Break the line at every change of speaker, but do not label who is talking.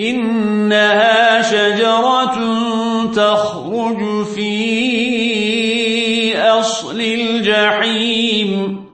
إنها شجرة تخرج في أصل الجحيم.